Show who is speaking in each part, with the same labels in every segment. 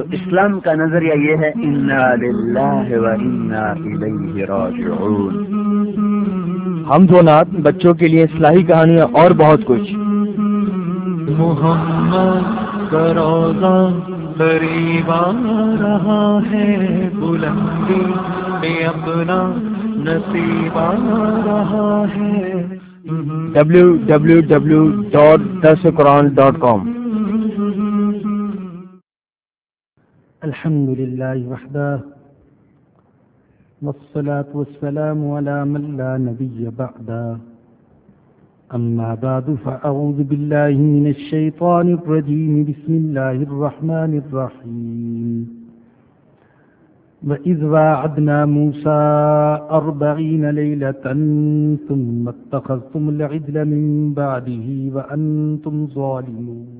Speaker 1: تو اسلام کا نظریہ یہ ہے
Speaker 2: ہم نات بچوں کے لیے اصلاحی کہانیاں اور بہت کچھ۔
Speaker 3: محمد روزہ قریب آ رہا ہے بلندی میں اپنا نصیب آ رہا ہے۔
Speaker 2: ڈبلو
Speaker 4: الحمد لله وحده، والصلاة والسلام على من لا نبي بعده. أما بعد، فأعوذ بالله من الشيطان الرجيم، بسم الله الرحمن الرحيم. وإذ واعدنا موسى أربعين ليلة، ثم اتخذتم العدل من بعده، وأنتم ظالمون.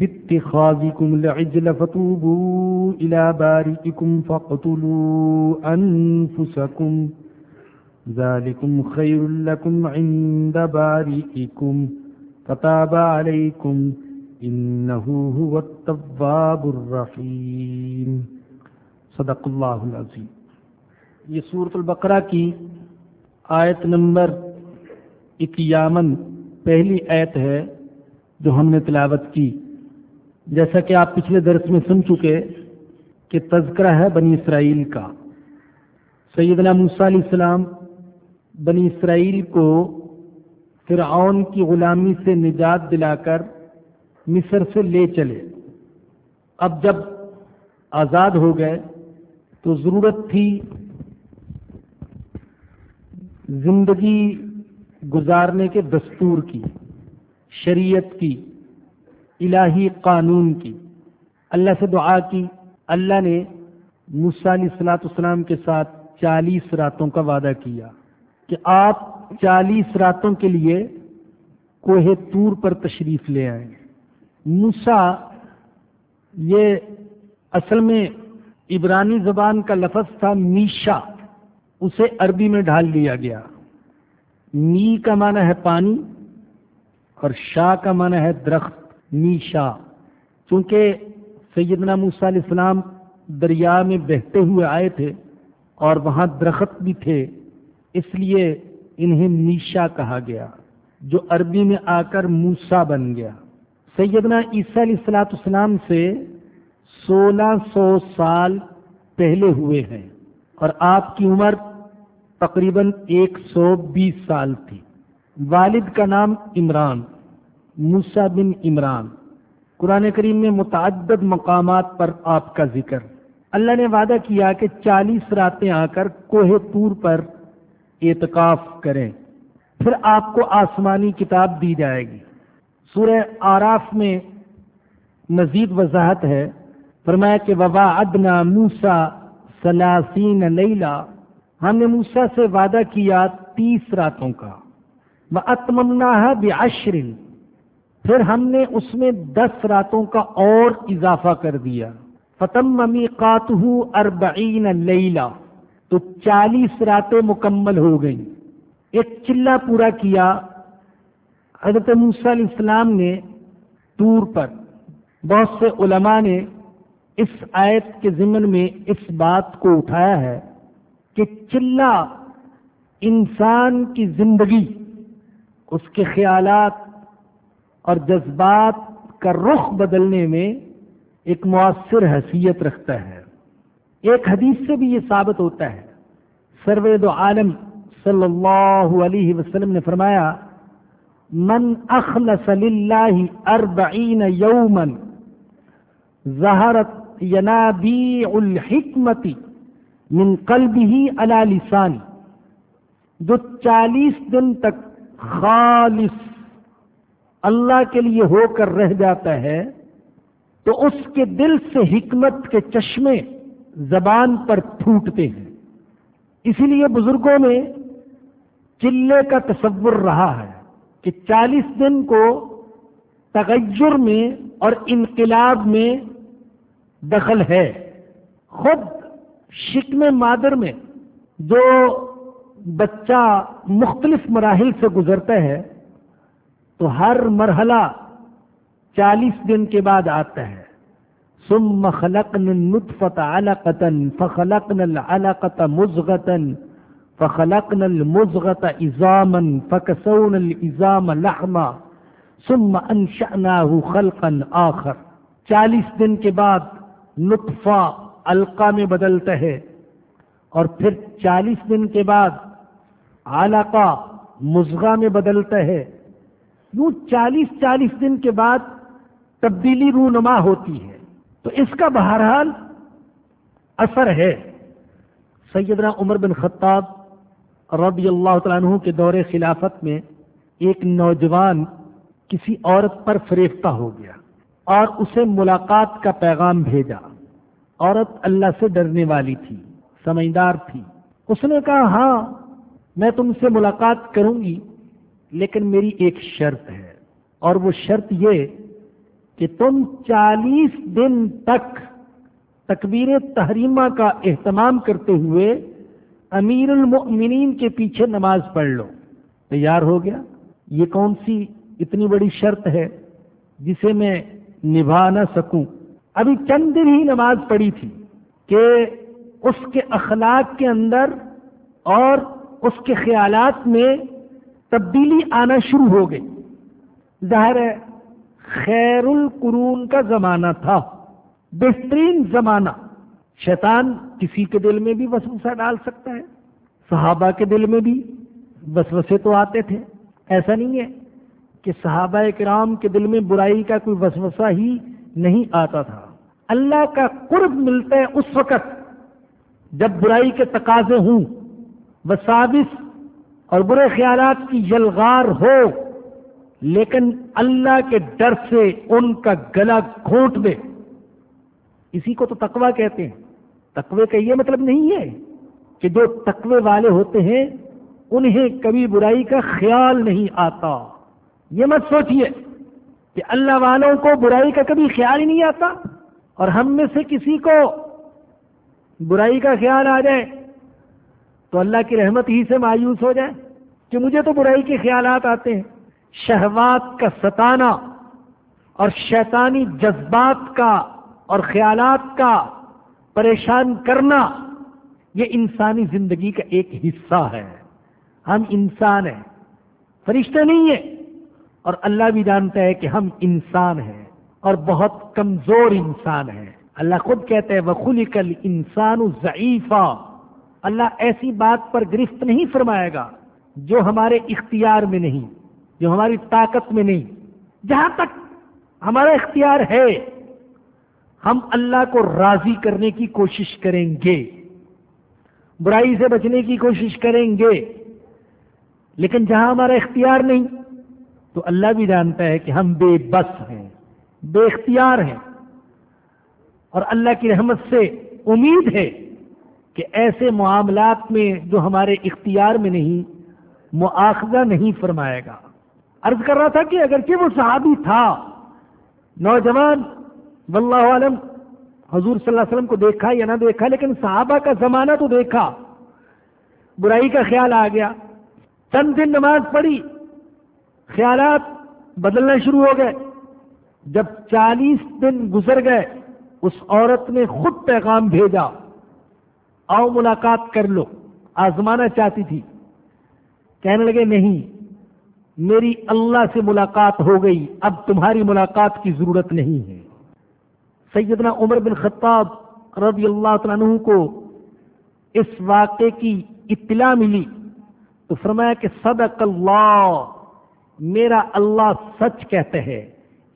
Speaker 4: باتخاذكم العجل فتوبوا إلى بارئكم فاقتلوا أنفسكم. ذلكم خير لكم عند بارئكم. فتاب عليكم إنه هو التواب الرحيم. صدق اللہ العظیم یہ صورت البقرہ کی آیت نمبر اکیامن پہلی آیت ہے جو ہم نے تلاوت کی. جیسا کہ آپ پچھلے درس میں سن چکے کہ تذکرہ ہے بنی اسرائیل کا۔ سیدنا موسیٰ علیہ السلام بنی اسرائیل کو فرعون کی غلامی سے نجات دلا کر مصر سے لے چلے۔ اب جب آزاد ہو گئے تو ضرورت تھی زندگی گزارنے کے دستور کی، شریعت کی۔ الہی قانون کی، اللہ سے دعا کی، اللہ نے علیہ السلاۃ السلام کے ساتھ چالیس راتوں کا وعدہ کیا کہ آپ چالیس راتوں کے لیے کوہ تور پر تشریف لے آئیں۔ موسا یہ اصل میں عبرانی زبان کا لفظ تھا میشا، اسے عربی میں ڈھال لیا گیا۔ می کا معنی ہے پانی اور شاہ کا معنی ہے درخت۔ نیشا، چونکہ سیدنا موسیٰ علیہ السلام دریا میں بہتے ہوئے آئے تھے اور وہاں درخت بھی تھے، اس لیے انہیں نیشا کہا گیا، جو عربی میں آ کر موسا بن گیا۔ سیدنا عیسیٰ علیہ السلاۃ السلام سے سولہ سو سال پہلے ہوئے ہیں اور آپ کی عمر تقریباً ایک سو بیس سال تھی۔ والد کا نام عمران۔ موسا بن عمران۔ قرآن کریم میں متعدد مقامات پر آپ کا ذکر۔ اللہ نے وعدہ کیا کہ چالیس راتیں آ کر کوہ تور پر اعتکاف کریں۔ پھر آپ کو آسمانی کتاب دی جائے گی۔ سورہ آراف میں مزید وضاحت ہے۔ فرمایا کہ وبا ادنا موسا سلاسین لیلا ہم نے موسا سے وعدہ کیا تیس راتوں کا۔ وہ اتمنا ہے پھر ہم نے اس میں دس راتوں کا اور اضافہ کر دیا۔ فتم ممی قاتح اربعین لیلا تو چالیس راتیں مکمل ہو گئیں۔ ایک چلہ پورا کیا۔ حضرت موسیٰ علیہ السلام نے ٹور پر بہت سے علماء نے اس آیت کے ضمن میں اس بات کو اٹھایا ہے کہ چلہ انسان کی زندگی، اس کے خیالات اور جذبات کا رخ بدلنے میں ایک مؤثر حیثیت رکھتا ہے۔ ایک حدیث سے بھی یہ ثابت ہوتا ہے۔ سروید عالم صلی اللہ علیہ وسلم نے فرمایا، من اخلص للہ اربعین یومن ظہرت ینابیع الحکمتی من قلبه علی لسانی۔ جو چالیس دن تک خالص اللہ کے لیے ہو کر رہ جاتا ہے، تو اس کے دل سے حکمت کے چشمے زبان پر پھوٹتے ہیں۔ اسی لیے بزرگوں میں چلے کا تصور رہا ہے کہ چالیس دن کو تغیر میں اور انقلاب میں دخل ہے۔ خود شکم مادر میں جو بچہ مختلف مراحل سے گزرتا ہے تو ہر مرحلہ چالیس دن کے بعد آتا ہے۔ ثم خلقنا النطفة علقة، فخلقنا العلقة مزغة، فخلقنا المزغة عظاما، فكسونا العظام لحما، ثم انشأناه خلقا آخر۔ چالیس دن کے بعد نطفہ القا میں بدلتا ہے۔ اور پھر چالیس دن کے بعد علقہ مزغہ میں بدلتا ہے۔ یوں چالیس چالیس دن کے بعد تبدیلی رونما ہوتی ہے۔ تو اس کا بہرحال اثر ہے۔ سیدنا عمر بن خطاب رضی اللہ تعالیٰ عنہ کے دور خلافت میں ایک نوجوان کسی عورت پر فریفتہ ہو گیا اور اسے ملاقات کا پیغام بھیجا۔ عورت اللہ سے ڈرنے والی تھی، سمجھدار تھی۔ اس نے کہا ہاں میں تم سے ملاقات کروں گی۔ لیکن میری ایک شرط ہے۔ اور وہ شرط یہ کہ تم چالیس دن تک تکبیر تحریمہ کا اہتمام کرتے ہوئے امیر المؤمنین کے پیچھے نماز پڑھ لو۔ تیار ہو گیا؟ یہ کون سی اتنی بڑی شرط ہے جسے میں نبھا نہ سکوں؟ ابھی چند دن ہی نماز پڑھی تھی کہ اس کے اخلاق کے اندر اور اس کے خیالات میں تبدیلی آنا شروع ہو گئی۔ ظاہر ہے خیر القرون کا زمانہ تھا۔ بہترین زمانہ۔ شیطان کسی کے دل میں بھی وسوسہ ڈال سکتا ہے۔ صحابہ کے دل میں بھی وسوسے تو آتے تھے۔ ایسا نہیں ہے کہ صحابہ کرام کے دل میں برائی کا کوئی وسوسہ ہی نہیں آتا تھا۔ اللہ کا قرب ملتا ہے اس وقت جب برائی کے تقاضے ہوں۔ وسابس اور برے خیالات کی یلغار ہو، لیکن اللہ کے ڈر سے ان کا گلا کھوٹ دے۔ اسی کو تو تقوی کہتے ہیں۔ تقوی کا یہ مطلب نہیں ہے کہ جو تقوی والے ہوتے ہیں، انہیں کبھی برائی کا خیال نہیں آتا۔ یہ مت سوچئے کہ اللہ والوں کو برائی کا کبھی خیال ہی نہیں آتا اور ہم میں سے کسی کو برائی کا خیال آ جائے تو اللہ کی رحمت ہی سے مایوس ہو جائے۔ کہ مجھے تو برائی کے خیالات آتے ہیں۔ شہوات کا ستانا اور شیطانی جذبات کا اور خیالات کا پریشان کرنا یہ انسانی زندگی کا ایک حصہ ہے۔ ہم انسان ہیں۔ فرشتے نہیں ہیں۔ اور اللہ بھی جانتا ہے کہ ہم انسان ہیں۔ اور بہت کمزور انسان ہیں۔ اللہ خود کہتے ہیں وخلی کل انسان ضعیفہ اللہ ایسی بات پر گرفت نہیں فرمائے گا۔ جو ہمارے اختیار میں نہیں، جو ہماری طاقت میں نہیں۔ جہاں تک ہمارا اختیار ہے، ہم اللہ کو راضی کرنے کی کوشش کریں گے۔ برائی سے بچنے کی کوشش کریں گے۔ لیکن جہاں ہمارا اختیار نہیں، تو اللہ بھی جانتا ہے کہ ہم بے بس ہیں، بے اختیار ہیں۔ اور اللہ کی رحمت سے امید ہے کہ ایسے معاملات میں جو ہمارے اختیار میں نہیں مواخذہ نہیں فرمائے گا۔ عرض کر رہا تھا کہ اگرچہ وہ صحابی تھا، نوجوان، واللہ عالم، حضور صلی اللہ علیہ وسلم کو دیکھا یا نہ دیکھا، لیکن صحابہ کا زمانہ تو دیکھا۔ برائی کا خیال آ گیا۔ چند دن نماز پڑھی، خیالات بدلنا شروع ہو گئے۔ جب چالیس دن گزر گئے، اس عورت نے خود پیغام بھیجا، آؤ ملاقات کر لو، آزمانا چاہتی تھی۔ کہنے لگے، نہیں، میری اللہ سے ملاقات ہو گئی، اب تمہاری ملاقات کی ضرورت نہیں ہے. سیدنا عمر بن خطاب رضی اللہ عنہ کو اس واقعے کی اطلاع ملی تو فرمایا کہ صدق اللہ، میرا اللہ سچ کہتے ہیں،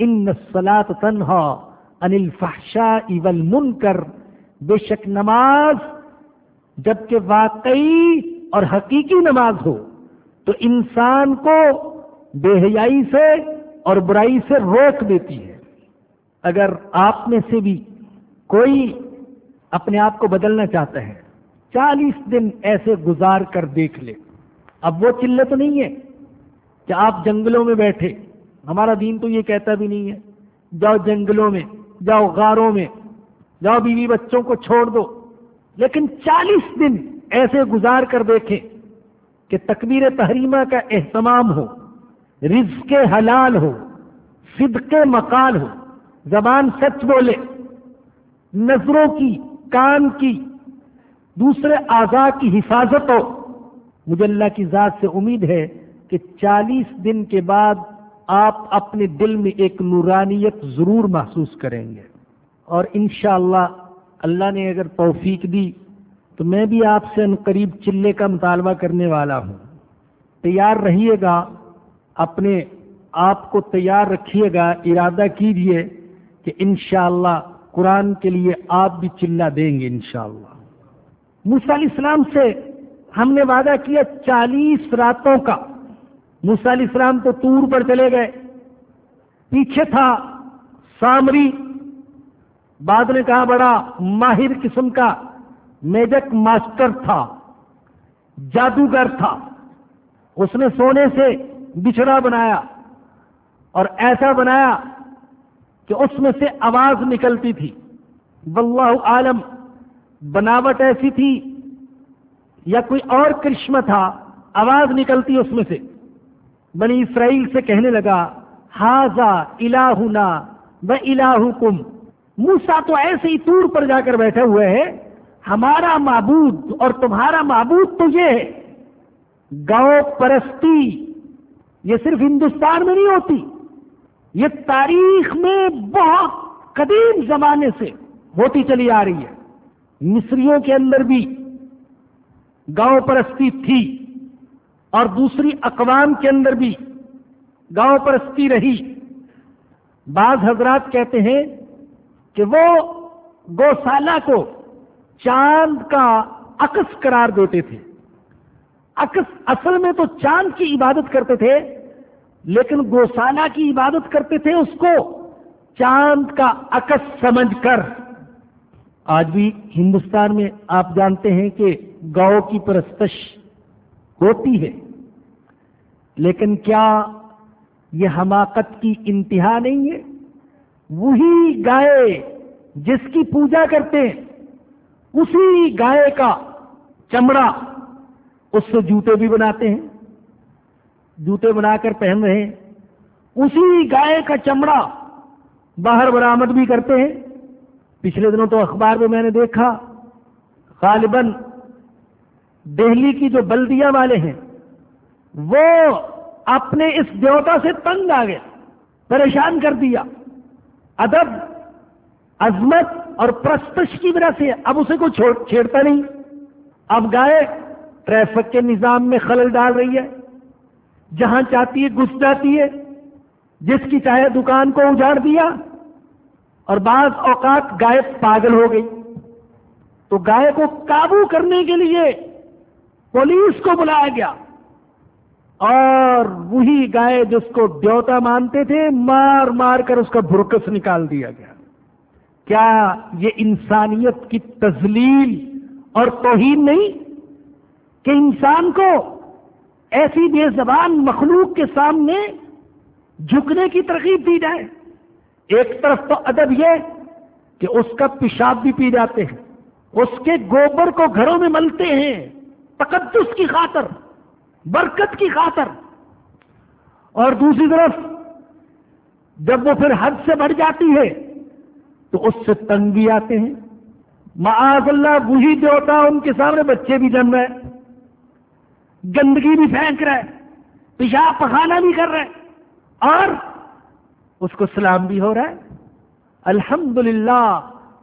Speaker 4: ان سلاد تنہا انل فحشا اول من کر بے شک نماز جبکہ واقعی اور حقیقی نماز ہو تو انسان کو بے حیائی سے اور برائی سے روک دیتی ہے۔ اگر آپ میں سے بھی کوئی اپنے آپ کو بدلنا چاہتا ہے، چالیس دن ایسے گزار کر دیکھ لے۔ اب وہ چلے تو نہیں ہے کہ آپ جنگلوں میں بیٹھے۔ ہمارا دین تو یہ کہتا بھی نہیں ہے۔ جاؤ جنگلوں میں، جاؤ غاروں میں، جاؤ بیوی بچوں کو چھوڑ دو۔ لیکن چالیس دن ایسے گزار کر دیکھیں۔ کہ تکبیر تحریمہ کا اہتمام ہو، رزق حلال ہو، صدق مکان ہو، زبان سچ بولے، نظروں کی، کان کی، دوسرے اعضاء کی حفاظت ہو۔ مجھے اللہ کی ذات سے امید ہے کہ چالیس دن کے بعد آپ اپنے دل میں ایک نورانیت ضرور محسوس کریں گے۔ اور انشاءاللہ اللہ اللہ نے اگر توفیق دی تو میں بھی آپ سے ان قریب چلے کا مطالبہ کرنے والا ہوں۔ تیار رہیے گا، اپنے آپ کو تیار رکھیے گا، ارادہ کیجیے کہ انشاءاللہ قرآن کے لیے آپ بھی چلا دیں گے انشاءاللہ۔ شاء علیہ السلام سے ہم نے وعدہ کیا چالیس راتوں کا۔ علیہ السلام تو تور پر چلے گئے۔ پیچھے تھا سامری۔ بعد نے کہا بڑا ماہر قسم کا میجک ماسٹر تھا، جادوگر تھا۔ اس نے سونے سے بچھڑا بنایا اور ایسا بنایا کہ اس میں سے آواز نکلتی تھی۔ واللہ عالم، بناوٹ ایسی تھی یا کوئی اور کرشمہ تھا، آواز نکلتی اس میں سے۔ بنی اسرائیل سے کہنے لگا ہاضا الہنا و الہکم۔ موسا تو ایسے ہی تور پر جا کر بیٹھے ہوئے ہیں۔ ہمارا معبود اور تمہارا معبود تو یہ ہے، گاؤں پرستی، یہ صرف ہندوستان میں نہیں ہوتی، یہ تاریخ میں بہت قدیم زمانے سے ہوتی چلی آ رہی ہے۔ مصریوں کے اندر بھی گاؤں پرستی تھی اور دوسری اقوام کے اندر بھی گاؤں پرستی رہی۔ بعض حضرات کہتے ہیں کہ وہ گوشالہ کو چاند کا عکس قرار دیتے تھے۔ عکس اصل میں تو چاند کی عبادت کرتے تھے، لیکن گوشالہ کی عبادت کرتے تھے اس کو۔ چاند کا عکس سمجھ کر۔ آج بھی ہندوستان میں آپ جانتے ہیں کہ گاؤں کی پرستش ہوتی ہے۔ لیکن کیا یہ حماقت کی انتہا نہیں ہے؟ وہی گائے جس کی پوجا کرتے ہیں۔ اسی گائے کا چمڑا اس سے جوتے بھی بناتے ہیں، جوتے بنا کر پہن رہے ہیں۔ اسی گائے کا چمڑا باہر برآمد بھی کرتے ہیں۔ پچھلے دنوں تو اخبار میں میں نے دیکھا، غالباً دہلی کی جو بلدیا والے ہیں، وہ اپنے اس دیوتا سے تنگ آ گئے، پریشان کر دیا۔ ادب عظمت اور پرستش کی وجہ سے اب اسے کوئی چھیڑتا نہیں۔ اب گائے ٹریفک کے نظام میں خلل ڈال رہی ہے۔ جہاں چاہتی ہے، گھس جاتی ہے۔ جس کی چاہے دکان کو اجاڑ دیا۔ اور بعض اوقات گائے پاگل ہو گئی۔ تو گائے کو قابو کرنے کے لیے پولیس کو بلایا گیا۔ اور وہی گائے جس کو دیوتا مانتے تھے، مار مار کر اس کا بھرکس نکال دیا گیا۔ کیا یہ انسانیت کی تزلیل اور توہین نہیں کہ انسان کو ایسی بے زبان مخلوق کے سامنے جھکنے کی ترغیب دی جائے؟ ایک طرف تو ادب یہ کہ اس کا پیشاب بھی پی جاتے ہیں، اس کے گوبر کو گھروں میں ملتے ہیں، تقدس کی خاطر، برکت کی خاطر۔ اور دوسری طرف جب وہ پھر حد سے بڑھ جاتی ہے تو اس سے تنگ بھی آتے ہیں۔ معاذ اللہ، وہی جو ہوتا ان کے سامنے بچے بھی جم رہے گندگی بھی پھینک رہے پیشاب پخانا بھی کر رہے اور اس کو سلام بھی ہو رہا ہے۔ الحمد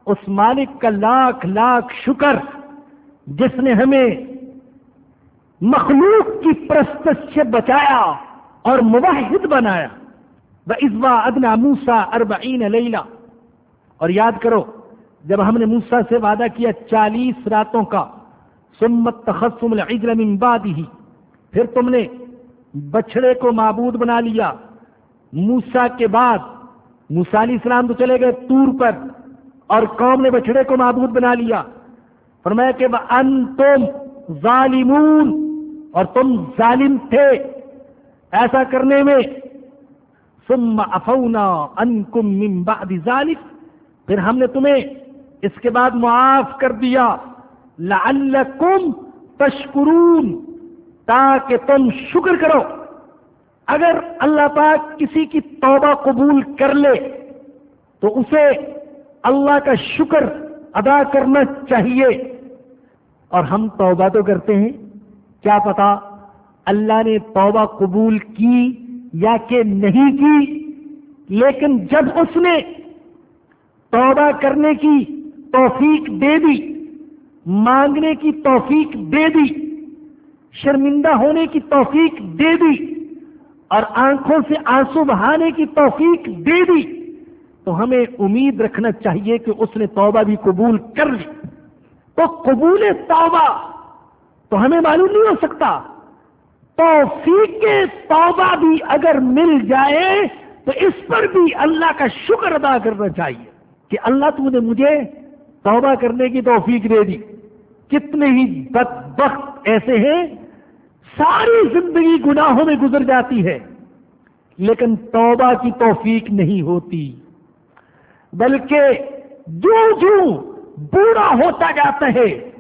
Speaker 4: اس مالک کا لاکھ لاکھ شکر، جس نے ہمیں مخلوق کی پرست سے بچایا اور موحد بنایا۔ وہ ازوا ادنا موسا اربعین لیلا اور یاد کرو، جب ہم نے موسا سے وعدہ کیا چالیس راتوں کا سمت تخصم العجل من بعدہ پھر تم نے بچڑے کو معبود بنا لیا۔ موسا کے بعد موسا علیہ السلام تو چلے گئے تور پر، اور قوم نے بچڑے کو معبود بنا لیا۔ فرمایا کہ ان تم ظالمون، اور تم ظالم تھے۔ ایسا کرنے میں، ثم افونا انکم من بعد ذالک پھر ہم نے تمہیں اس کے بعد معاف کر دیا۔ لعلکم تشکرون، تاکہ تم شکر کرو۔ اگر اللہ پاک کسی کی توبہ قبول کر لے، تو اسے اللہ کا شکر ادا کرنا چاہیے۔ اور ہم توبہ تو کرتے ہیں۔ کیا پتا اللہ نے توبہ قبول کی یا کہ نہیں کی، لیکن جب اس نے توبہ کرنے کی توفیق دے دی، مانگنے کی توفیق دے دی، شرمندہ ہونے کی توفیق دے دی، اور آنکھوں سے آنسو بہانے کی توفیق دے دی۔ تو ہمیں امید رکھنا چاہیے کہ اس نے توبہ بھی قبول کر لی۔ تو قبول توبہ تو ہمیں معلوم نہیں ہو سکتا۔ توفیق توبہ بھی اگر مل جائے تو اس پر بھی اللہ کا شکر ادا کرنا چاہیے۔ کہ اللہ تم نے مجھے توبہ کرنے کی توفیق دے دی۔ کتنے ہی بدبخت ایسے ہیں، ساری زندگی گناہوں میں گزر جاتی ہے، لیکن توبہ کی توفیق نہیں ہوتی۔ بلکہ جو جو بوڑھا ہوتا جاتا ہے،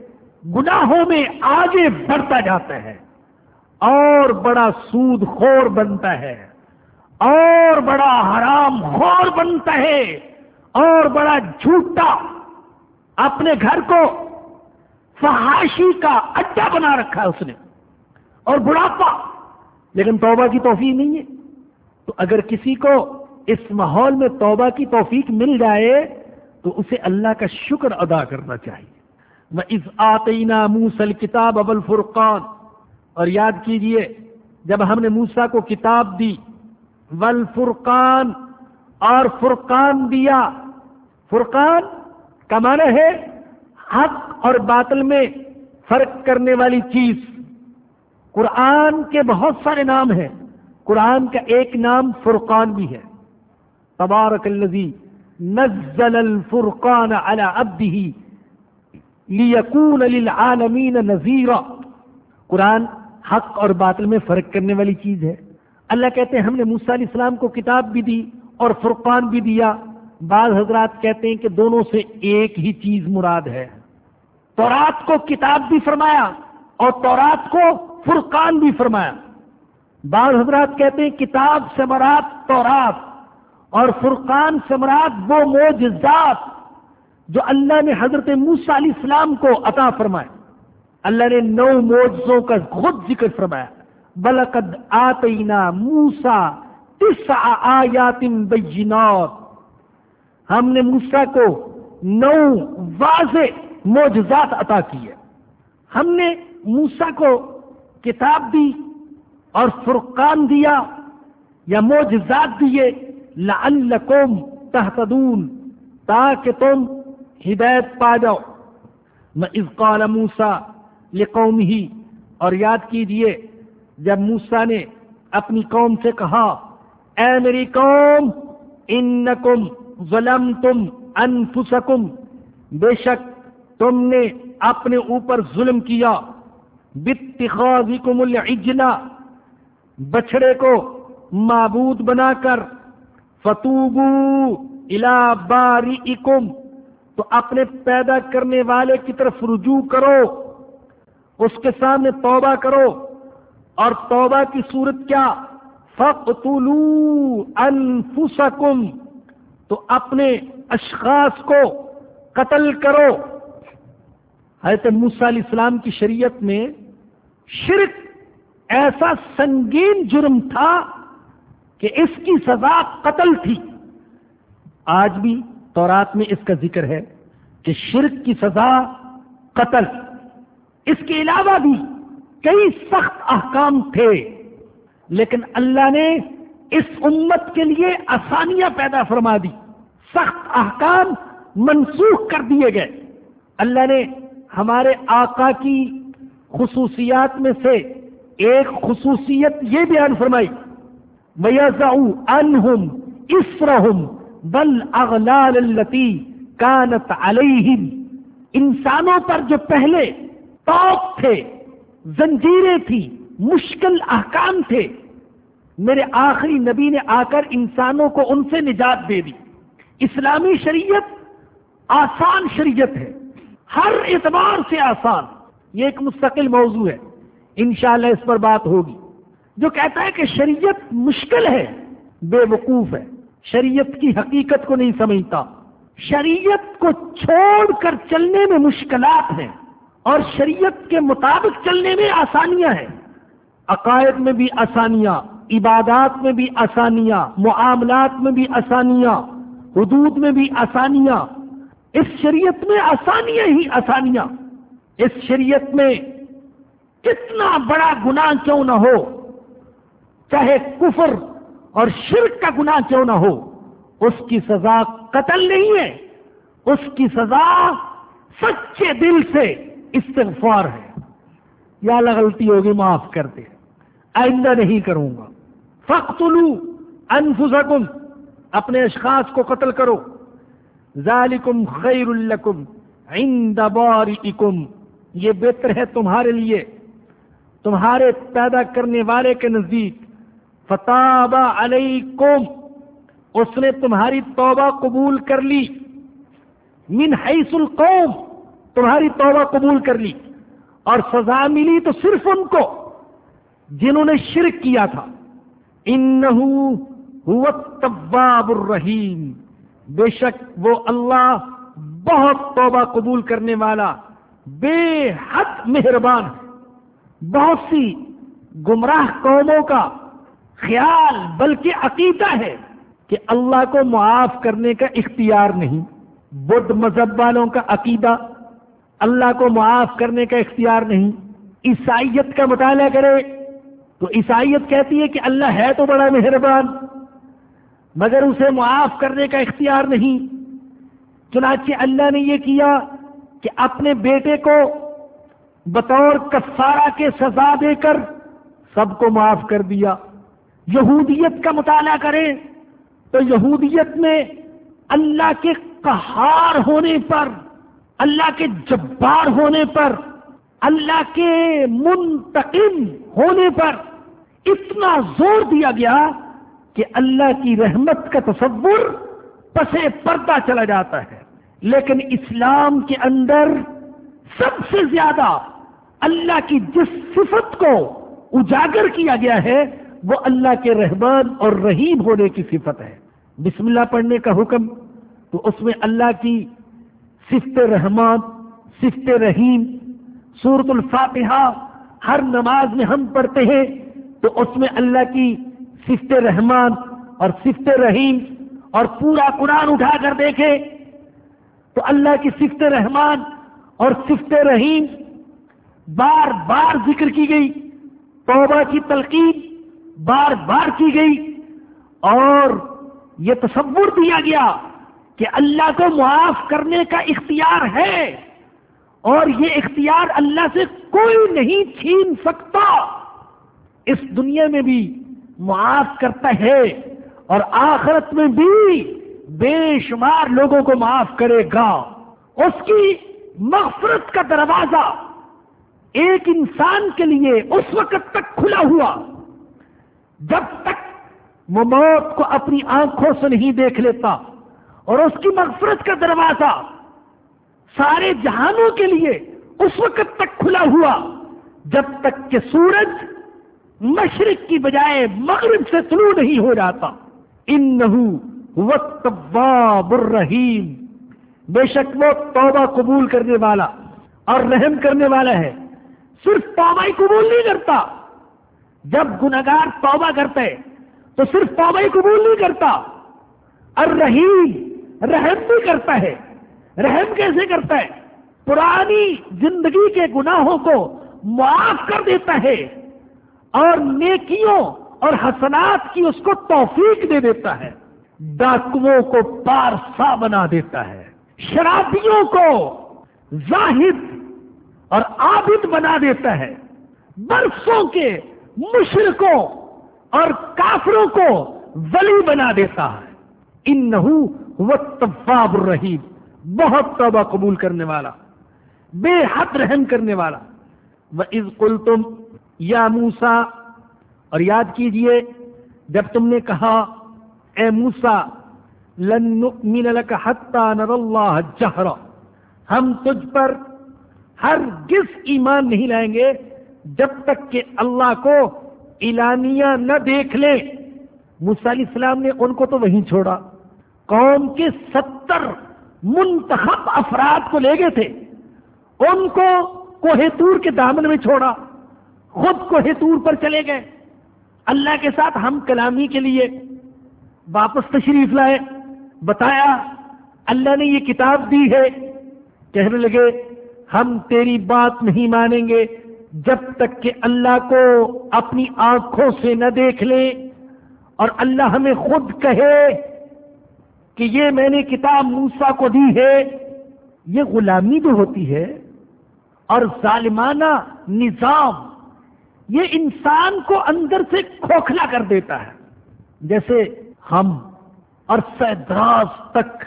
Speaker 4: گناہوں میں آگے بڑھتا جاتا ہے۔ اور بڑا سود خور بنتا ہے۔ اور بڑا حرام خور بنتا ہے۔ اور بڑا جھوٹا اپنے گھر کو فحاشی کا اڈا بنا رکھا ہے اس نے اور بڑھاپا، لیکن توبہ کی توفیق نہیں ہے۔ تو اگر کسی کو اس ماحول میں توبہ کی توفیق مل جائے، تو اسے اللہ کا شکر ادا کرنا چاہیے۔ میں اس آتینا موسل کتاب ابل فرقان اور یاد کیجیے، جب ہم نے موسا کو کتاب دی ول فرقان اور فرقان دیا فرقان کا معنی ہے حق اور باطل میں فرق کرنے والی چیز۔ قرآن کے بہت سارے نام ہیں۔ قرآن کا ایک نام فرقان بھی ہے۔ تبارک الذی نزل الفرقان على عبده ليكون للعالمین نذیرا۔ قرآن حق اور باطل میں فرق کرنے والی چیز ہے۔ اللہ کہتے ہیں، ہم نے موسیٰ علیہ السلام کو کتاب بھی دی اور فرقان بھی دیا۔ بعض حضرات کہتے ہیں کہ دونوں سے ایک ہی چیز مراد ہے۔ تورات کو کتاب بھی فرمایا اور تورات کو فرقان بھی فرمایا۔ بعض حضرات کہتے ہیں کتاب سے مراد تورات اور فرقان سے مراد وہ موجزات جو اللہ نے حضرت موسا علیہ السلام کو عطا فرمایا اللہ نے نو موجزوں کا خود ذکر فرمایا۔ بلقد آتینا موسا تسع آیات بینات۔ ہم نے موسا کو نو واضح موجزات عطا کیے۔ ہم نے موسا کو کتاب دی اور فرقان دیا یا موجزات دیے، لعلکم تحتدون تاکہ تم ہدایت پا جاؤ۔ میں از قال موسا لقوم ہی اور یاد کیجیے، جب موسا نے اپنی قوم سے کہا، اے میری قوم، انکم ظلمتم انفسکم۔ بے شک تم نے اپنے اوپر ظلم کیا۔ بتخاذکم العجلہ بچڑے کو معبود بنا کر فتوبو الى بارئکم تو اپنے پیدا کرنے والے کی طرف رجوع کرو۔ اس کے سامنے توبہ کرو۔ اور توبہ کی صورت کیا؟ فقتلوا انفسکم تو اپنے اشخاص کو قتل کرو۔ حضرت موسیٰ علیہ السلام کی شریعت میں شرک ایسا سنگین جرم تھا کہ اس کی سزا قتل تھی۔ آج بھی تورات میں اس کا ذکر ہے کہ شرک کی سزا قتل۔ اس کے علاوہ بھی کئی سخت احکام تھے، لیکن اللہ نے اس امت کے لیے آسانیاں پیدا فرما دی۔ سخت احکام منسوخ کر دیے گئے۔ اللہ نے ہمارے آقا کی خصوصیات میں سے ایک خصوصیت یہ بیان فرمائی انہم اسرہم بل اغلال التی کانت علیہم انسانوں پر جو پہلے توق تھے، زنجیریں تھی مشکل احکام تھے، میرے آخری نبی نے آ کر انسانوں کو ان سے نجات دے دی۔ اسلامی شریعت آسان شریعت ہے۔ ہر اعتبار سے آسان۔ یہ ایک مستقل موضوع ہے۔ انشاءاللہ اس پر بات ہوگی۔ جو کہتا ہے کہ شریعت مشکل ہے، بے وقوف ہے۔ شریعت کی حقیقت کو نہیں سمجھتا۔ شریعت کو چھوڑ کر چلنے میں مشکلات ہیں اور شریعت کے مطابق چلنے میں آسانیاں ہیں۔ عقائد میں بھی آسانیاں، عبادات میں بھی آسانیاں، معاملات میں بھی آسانیاں۔ حدود میں بھی آسانیاں، اس شریعت میں آسانیاں ہی آسانیاں۔ اس شریعت میں کتنا بڑا گناہ کیوں نہ ہو، چاہے کفر اور شرک کا گناہ کیوں نہ ہو، اس کی سزا قتل نہیں ہے۔ اس کی سزا سچے دل سے استغفار ہے۔ یا غلطی ہوگی، معاف کر دے۔ آئندہ نہیں کروں گا۔ فخلو انفسکم۔ اپنے اشخاص کو قتل کرو۔ ذالکم خیر الکم عند بارئکم۔ یہ بہتر ہے تمہارے لیے۔ تمہارے پیدا کرنے والے کے نزدیک۔ فتح علیکم اس نے تمہاری توبہ قبول کر لی۔ من حیث القوم۔ تمہاری توبہ قبول کر لی۔ اور سزا ملی تو صرف ان کو جنہوں نے شرک کیا تھا۔ هو التواب الرحیم۔ بے شک وہ اللہ بہت توبہ قبول کرنے والا، بے حد مہربان ہے۔ بہت سی گمراہ قوموں کا خیال بلکہ عقیدہ ہے کہ اللہ کو معاف کرنے کا اختیار نہیں۔ بدھ مذہب والوں کا عقیدہ، اللہ کو معاف کرنے کا اختیار نہیں۔ عیسائیت کا مطالعہ کرے تو عیسائیت کہتی ہے کہ اللہ ہے تو بڑا مہربان۔ مگر اسے معاف کرنے کا اختیار نہیں۔ چنانچہ اللہ نے یہ کیا کہ اپنے بیٹے کو بطور کفارہ کے سزا دے کر سب کو معاف کر دیا۔ یہودیت کا مطالعہ کریں تو یہودیت میں اللہ کے قہار ہونے پر، اللہ کے جبار ہونے پر، اللہ کے منتقم ہونے پر اتنا زور دیا گیا کہ اللہ کی رحمت کا تصور پسے پردہ چلا جاتا ہے۔ لیکن اسلام کے اندر سب سے زیادہ اللہ کی جس صفت کو اجاگر کیا گیا ہے، وہ اللہ کے رحمان اور رحیم ہونے کی صفت ہے۔ بسم اللہ پڑھنے کا حکم۔ تو اس میں اللہ کی صفت رحمان، صفت رحیم سورت الفاتحہ، ہر نماز میں ہم پڑھتے ہیں، تو اس میں اللہ کی صفت رحمان اور صفت رحیم اور پورا قرآن اٹھا کر دیکھے تو اللہ کی صفت رحمان اور صفت رحیم بار بار ذکر کی گئی، توبہ کی تلقین بار بار کی گئی اور یہ تصور دیا گیا کہ اللہ کو معاف کرنے کا اختیار ہے اور یہ اختیار اللہ سے کوئی نہیں چھین سکتا۔ اس دنیا میں بھی معاف کرتا ہے اور آخرت میں بھی بے شمار لوگوں کو معاف کرے گا۔ اس کی مغفرت کا دروازہ ایک انسان کے لیے اس وقت تک کھلا ہوا۔ جب تک وہ موت کو اپنی آنکھوں سے نہیں دیکھ لیتا اور اس کی مغفرت کا دروازہ سارے جہانوں کے لیے اس وقت تک کھلا ہوا، جب تک کہ سورج مشرق کی بجائے مغرب سے طلوع نہیں ہو جاتا۔ ان الرحیم۔ بے شک وہ توبہ قبول کرنے والا اور رحم کرنے والا ہے۔ صرف توبہ ہی قبول نہیں کرتا۔ جب گناگار توبہ کرتے تو صرف توبہ ہی قبول نہیں کرتا۔ الرحیم رحم بھی کرتا ہے۔ رحم کیسے کرتا ہے؟ پرانی زندگی کے گناہوں کو معاف کر دیتا ہے۔ اور نیکیوں اور حسنات کی اس کو توفیق دے دیتا ہے۔ ڈاکوؤں کو پارسا بنا دیتا ہے۔ شرابیوں کو زاہد اور عابد بنا دیتا ہے۔ برسوں کے مشرقوں اور کافروں کو ولی بنا دیتا ہے۔ ان وہ طفاب الرحیم۔ بہت توبہ قبول کرنے والا، بے حد رحم کرنے والا۔ وہ از کل تم یا موسا اور یاد کیجیے، جب تم نے کہا، اے موسا لن نؤمن لك حتى نرى الله جهرا ہم تجھ پر ہر گز ایمان نہیں لائیں گے جب تک کہ اللہ کو اعلانیہ نہ دیکھ لیں۔ موسیٰ علیہ السلام نے ان کو تو وہیں چھوڑا۔ قوم کے ستر منتخب افراد کو لے گئے تھے۔ ان کو کوہ تور کے دامن میں چھوڑا۔ خود کوہ تور پر چلے گئے۔ اللہ کے ساتھ ہم کلامی کے لیے واپس تشریف لائے۔ بتایا، اللہ نے یہ کتاب دی ہے۔ کہنے لگے، ہم تیری بات نہیں مانیں گے۔ جب تک کہ اللہ کو اپنی آنکھوں سے نہ دیکھ لیں اور اللہ ہمیں خود کہے کہ یہ میں نے کتاب موسا کو دی ہے، یہ غلامی جو ہوتی ہے اور ظالمانہ نظام یہ انسان کو اندر سے کھوکھلا کر دیتا ہے۔ جیسے ہم اور سیدراز تک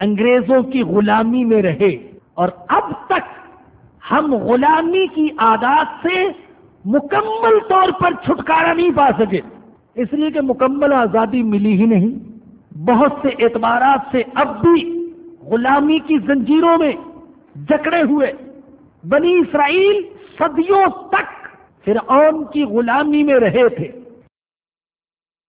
Speaker 4: انگریزوں کی غلامی میں رہے اور اب تک ہم غلامی کی عادات سے مکمل طور پر چھٹکارا نہیں پا سکے۔ اس لیے کہ مکمل آزادی ملی ہی نہیں۔ بہت سے اعتبارات سے اب بھی غلامی کی زنجیروں میں جکڑے ہوئے۔ بنی اسرائیل صدیوں تک فرعون کی غلامی میں رہے تھے۔